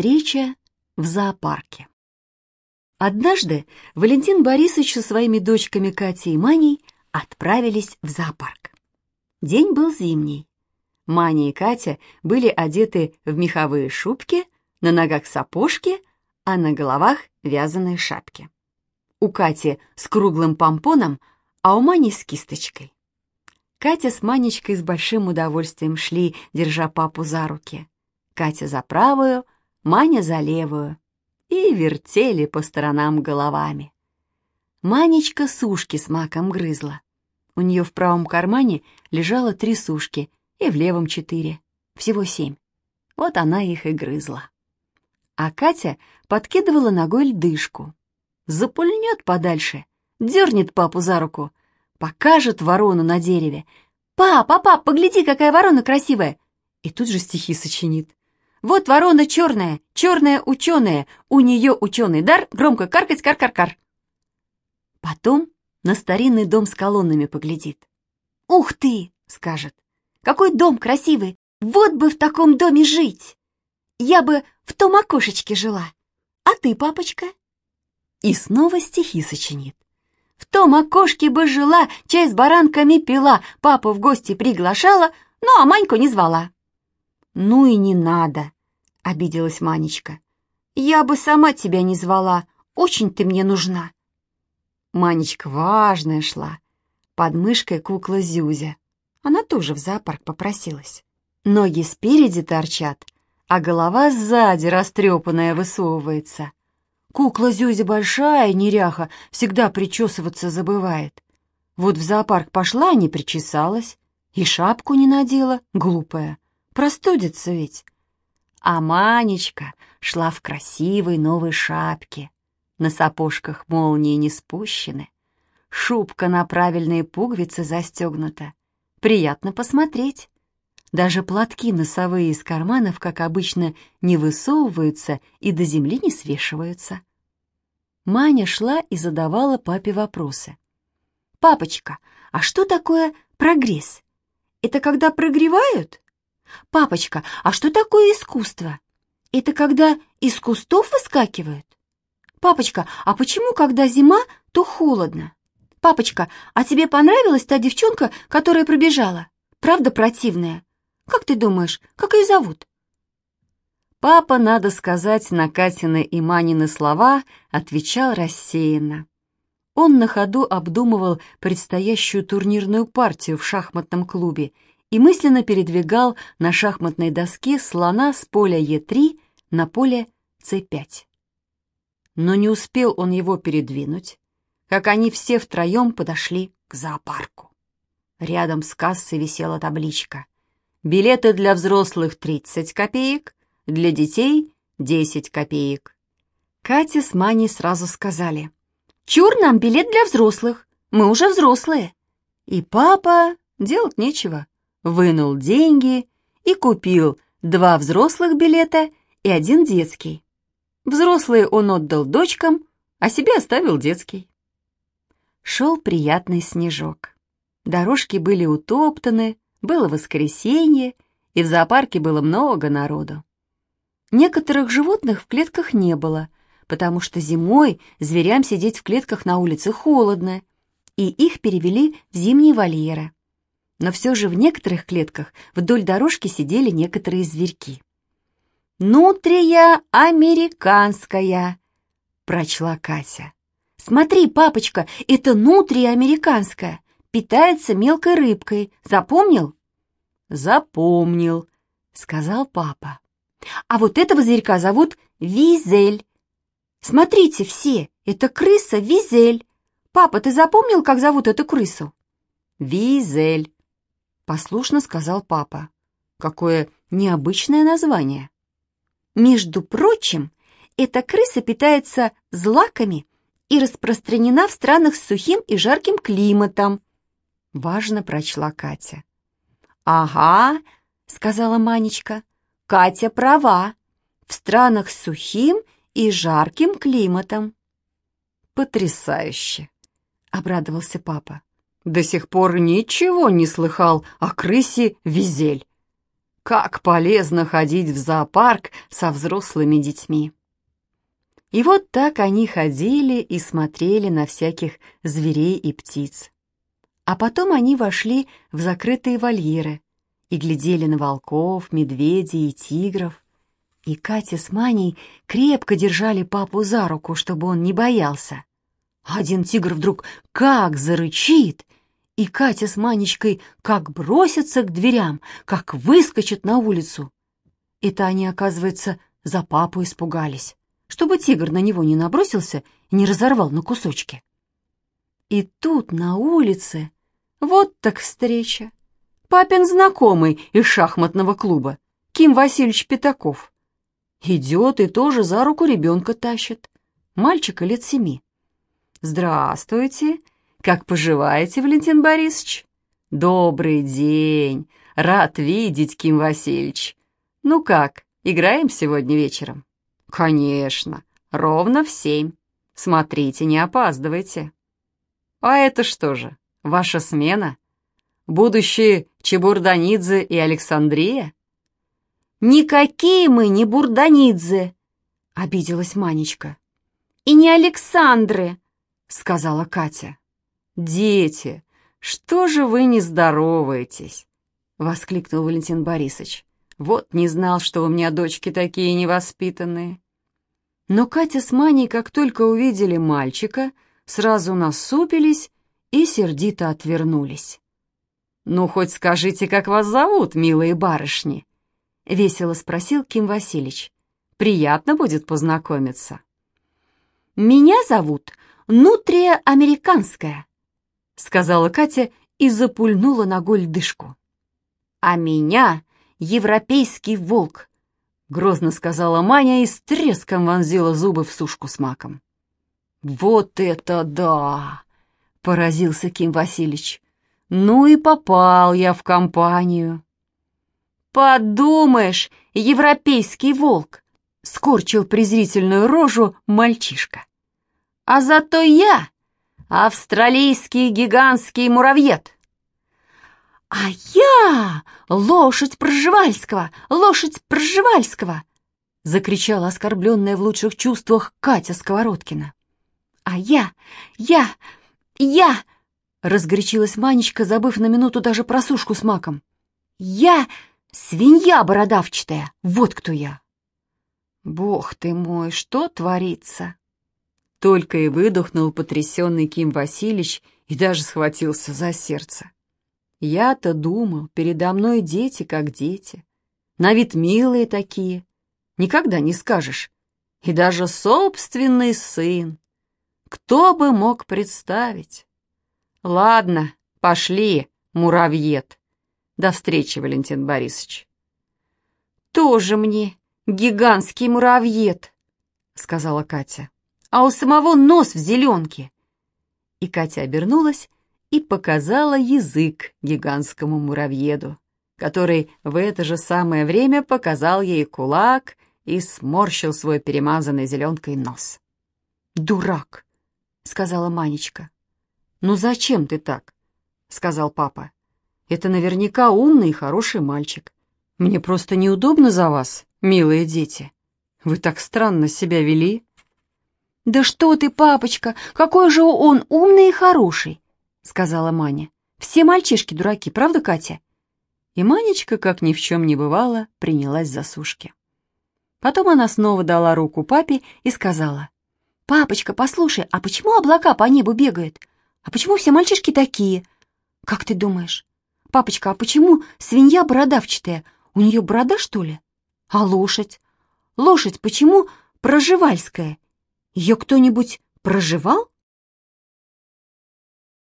Встреча в зоопарке. Однажды Валентин Борисович со своими дочками Катей и Маней отправились в зоопарк. День был зимний. Маня и Катя были одеты в меховые шубки, на ногах сапожки, а на головах вязаные шапки. У Кати с круглым помпоном, а у Мани с кисточкой. Катя с Манечкой с большим удовольствием шли, держа папу за руки. Катя за правую, Маня за левую. И вертели по сторонам головами. Манечка сушки с маком грызла. У нее в правом кармане лежало три сушки и в левом четыре. Всего семь. Вот она их и грызла. А Катя подкидывала ногой льдышку. Запульнет подальше, дернет папу за руку, покажет ворону на дереве. «Папа, пап, погляди, какая ворона красивая!» И тут же стихи сочинит. «Вот ворона черная, черная ученая, у нее ученый дар, громко каркать кар-кар-кар!» Потом на старинный дом с колоннами поглядит. «Ух ты!» — скажет. «Какой дом красивый! Вот бы в таком доме жить! Я бы в том окошечке жила. А ты, папочка?» И снова стихи сочинит. В том окошке бы жила, чай с баранками пила, папу в гости приглашала, ну а Маньку не звала. «Ну и не надо», — обиделась Манечка. «Я бы сама тебя не звала, очень ты мне нужна». Манечка важная шла, под мышкой кукла Зюзя. Она тоже в зоопарк попросилась. Ноги спереди торчат, а голова сзади растрепанная высовывается. Кукла Зюзя большая, неряха, всегда причесываться забывает. Вот в зоопарк пошла, не причесалась, и шапку не надела, глупая. Простудится ведь. А Манечка шла в красивой новой шапке. На сапожках молнии не спущены. Шубка на правильные пуговицы застегнута. Приятно посмотреть. Даже платки носовые из карманов, как обычно, не высовываются и до земли не свешиваются. Маня шла и задавала папе вопросы. «Папочка, а что такое прогресс? Это когда прогревают? Папочка, а что такое искусство? Это когда из кустов выскакивают? Папочка, а почему, когда зима, то холодно? Папочка, а тебе понравилась та девчонка, которая пробежала? Правда противная? Как ты думаешь, как ее зовут?» Папа, надо сказать, на Катины и Манины слова отвечал рассеянно. Он на ходу обдумывал предстоящую турнирную партию в шахматном клубе и мысленно передвигал на шахматной доске слона с поля Е3 на поле С5. Но не успел он его передвинуть, как они все втроем подошли к зоопарку. Рядом с кассой висела табличка Билеты для взрослых 30 копеек, для детей 10 копеек. Катя с Маней сразу сказали, «Чур нам билет для взрослых, мы уже взрослые». И папа, делать нечего, вынул деньги и купил два взрослых билета и один детский. Взрослые он отдал дочкам, а себе оставил детский. Шел приятный снежок. Дорожки были утоптаны, было воскресенье, и в зоопарке было много народу. Некоторых животных в клетках не было, потому что зимой зверям сидеть в клетках на улице холодно, и их перевели в зимние вольеры. Но все же в некоторых клетках вдоль дорожки сидели некоторые зверьки. «Нутрия американская», — прочла Катя. «Смотри, папочка, это нутрия американская питается мелкой рыбкой. Запомнил?» «Запомнил», — сказал папа. «А вот этого зверька зовут Визель. Смотрите все, это крыса Визель. Папа, ты запомнил, как зовут эту крысу?» «Визель», — послушно сказал папа. «Какое необычное название». «Между прочим, эта крыса питается злаками и распространена в странах с сухим и жарким климатом», — важно прочла Катя. «Ага», — сказала Манечка, — «Катя права. В странах с сухим и жарким климатом». «Потрясающе!» — обрадовался папа. «До сих пор ничего не слыхал о крысе Визель. Как полезно ходить в зоопарк со взрослыми детьми. И вот так они ходили и смотрели на всяких зверей и птиц. А потом они вошли в закрытые вольеры и глядели на волков, медведей и тигров. И Катя с Маней крепко держали папу за руку, чтобы он не боялся. Один тигр вдруг как зарычит, и Катя с Манечкой как бросятся к дверям, как выскочат на улицу. Это они, оказывается, за папу испугались, чтобы тигр на него не набросился и не разорвал на кусочки. И тут на улице вот так встреча. Папин знакомый из шахматного клуба, Ким Васильевич Пятаков. Идет и тоже за руку ребенка тащит, мальчика лет семи. «Здравствуйте! Как поживаете, Валентин Борисович?» «Добрый день! Рад видеть, Ким Васильевич! Ну как, играем сегодня вечером?» «Конечно! Ровно в семь. Смотрите, не опаздывайте!» «А это что же, ваша смена? Будущие Чебурданидзе и Александрия?» «Никакие мы не Бурданидзе!» — обиделась Манечка. «И не Александры!» — сказала Катя. «Дети, что же вы не здороваетесь?» — воскликнул Валентин Борисович. «Вот не знал, что у меня дочки такие невоспитанные». Но Катя с Маней, как только увидели мальчика, сразу насупились и сердито отвернулись. «Ну, хоть скажите, как вас зовут, милые барышни?» — весело спросил Ким Васильевич. «Приятно будет познакомиться». «Меня зовут «Нутрия американская», — сказала Катя и запульнула ногой льдышку. «А меня европейский волк», — грозно сказала Маня и с треском вонзила зубы в сушку с маком. «Вот это да!» — поразился Ким Васильевич. «Ну и попал я в компанию». «Подумаешь, европейский волк!» — скорчил презрительную рожу мальчишка. А зато я австралийский гигантский муравьед. А я лошадь Проживальского, лошадь Проживальского, закричала оскорбленная в лучших чувствах Катя Сковородкина. А я, я, я, разгорячилась Манечка, забыв на минуту даже про сушку с маком. Я свинья бородавчатая, вот кто я. Бог ты мой, что творится? Только и выдохнул потрясенный Ким Васильевич и даже схватился за сердце. Я-то думал, передо мной дети как дети. На вид милые такие, никогда не скажешь. И даже собственный сын. Кто бы мог представить? Ладно, пошли, муравьед. До встречи, Валентин Борисович. Тоже мне гигантский муравьед, сказала Катя а у самого нос в зеленке. И Катя обернулась и показала язык гигантскому муравьеду, который в это же самое время показал ей кулак и сморщил свой перемазанный зеленкой нос. «Дурак!» — сказала Манечка. «Ну зачем ты так?» — сказал папа. «Это наверняка умный и хороший мальчик. Мне просто неудобно за вас, милые дети. Вы так странно себя вели». «Да что ты, папочка, какой же он умный и хороший!» — сказала Маня. «Все мальчишки дураки, правда, Катя?» И Манечка, как ни в чем не бывало, принялась за сушки. Потом она снова дала руку папе и сказала. «Папочка, послушай, а почему облака по небу бегают? А почему все мальчишки такие? Как ты думаешь? Папочка, а почему свинья бородавчатая? У нее борода, что ли? А лошадь? Лошадь почему проживальская? Ее кто-нибудь проживал?